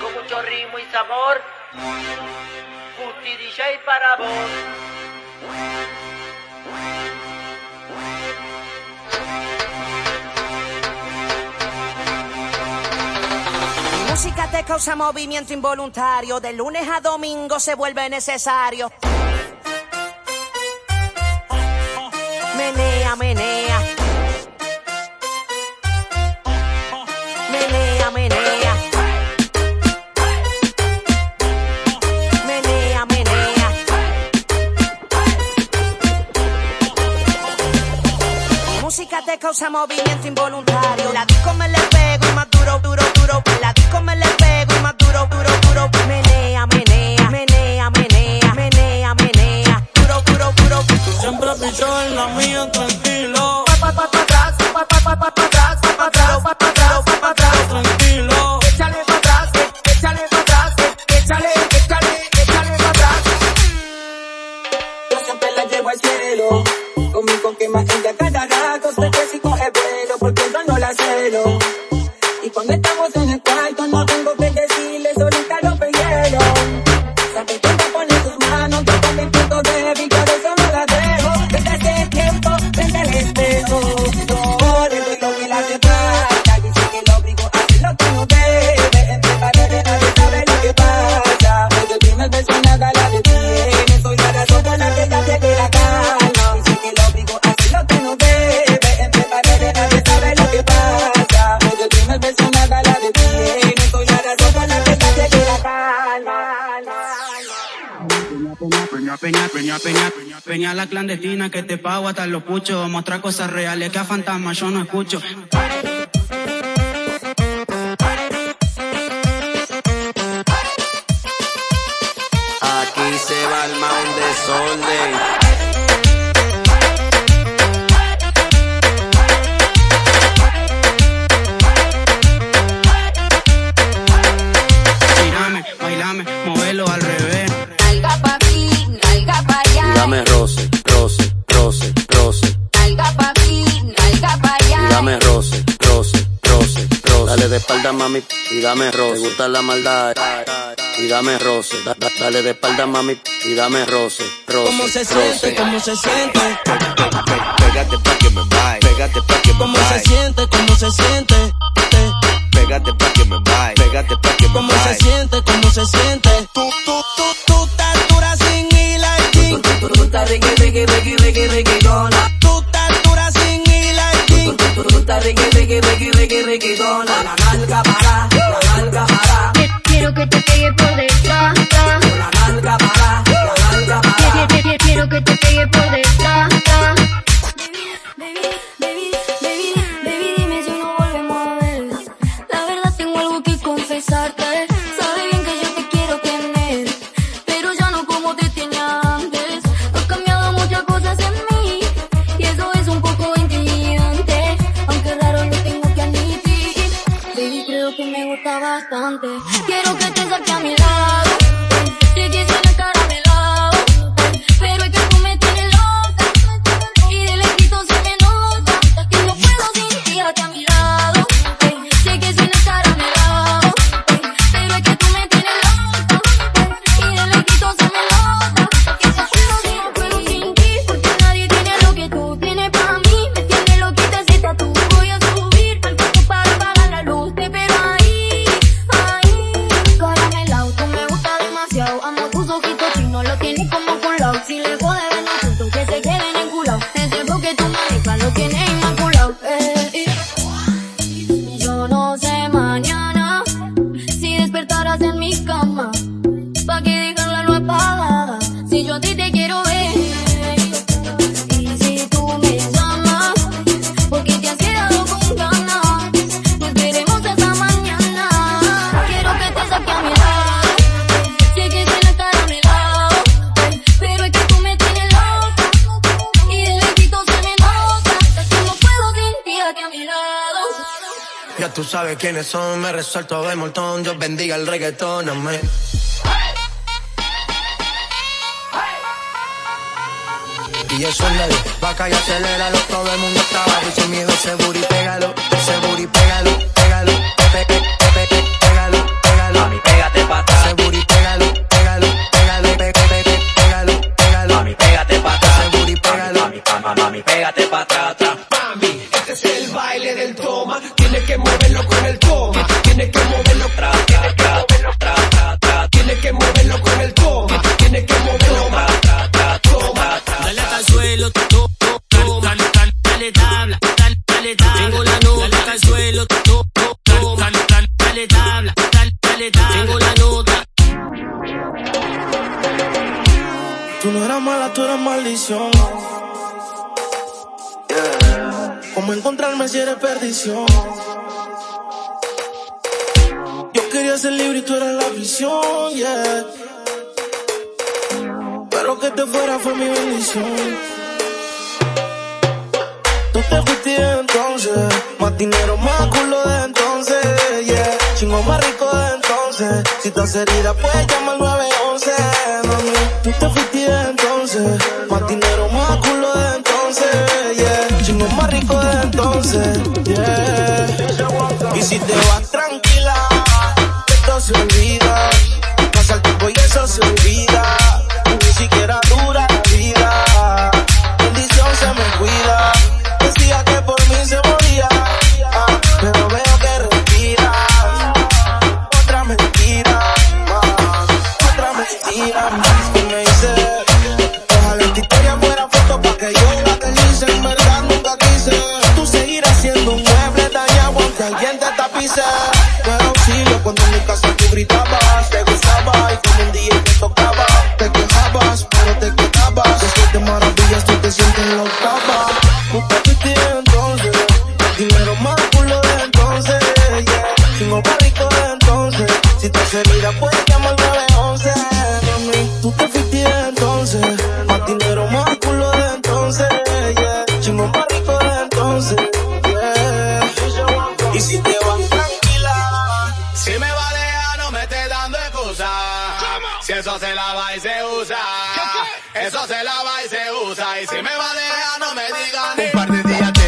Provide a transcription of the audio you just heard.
Con mucho ritmo y sabor, Guti DJ para vos. música te causa movimiento involuntario. De lunes a domingo se vuelve necesario. causa movimiento involuntario. Y cuando estamos en el Peña, peña, peña, peña, peña la clandestina que te pago hasta los puchos. Mostrar cosas reales que a fantasmas yo no escucho. Aquí se va el mal desorden. espalda, mami, y dame roce. Me gusta la maldad, y dame roce. Da, da, dale de espalda, mami, y dame roce. roce ¿Cómo se roce. siente? ¿Cómo se siente? Pégate pa' que me vaya, pégate pa' que me ¿Cómo se siente? ¿Cómo se siente? Pégate pa' que me vaya, pégate pa' que me ¿Cómo se siente? ¿Cómo se siente? Tú, tú, tú, tú, estás dura sin hila y jean. Tú, tú, estás reggae, reggae, reggae, reggae, reggae, Tú estás dura sin hila y jean. Tú, tú, tú, estás reggae, reggae, reggae, reggae, reggaetón. La nalga para, la nalga para. Quiero que te pegue por detrás. La nalga para, la nalga para. Quiero que te pegue por detrás. Quiero que te saque a mi. tú sabes quiénes son. Me resuelto de montón, Dios bendiga el reggaetón, amén. Y eso es ley, vaca y aceléralo, todo el mundo está abajo sin miedo, seguro y pégalo, seguro y pégalo. Tú eras maldición. ¿Cómo encontrarme si eres perdición? Yo quería ser libre y tú eras la visión, yeah. Pero que te fuera fue mi bendición. Tú te fuiste entonces, más dinero, más culo de entonces, yeah. Chingo más rico de entonces, si estás herida puedes llamar al 911, mami. Tú te fuiste entonces, más dinero, más culo de entonces, yeah. Chingo más rico de entonces, Pero auxilio cuando en mi casa tú gritabas. Te gustaba y como un día te tocaba. Te quejabas, pero te quedabas. Después de maravillas tú te sientes en la octava. Tú te fuiste entonces. Dinero más culo de entonces. Yeah. Chingo más rico de entonces. Si te hace herida puedes Si eso se lava y se usa. Eso se lava y se usa. Y si me va a dejar, no me digan. Un par de días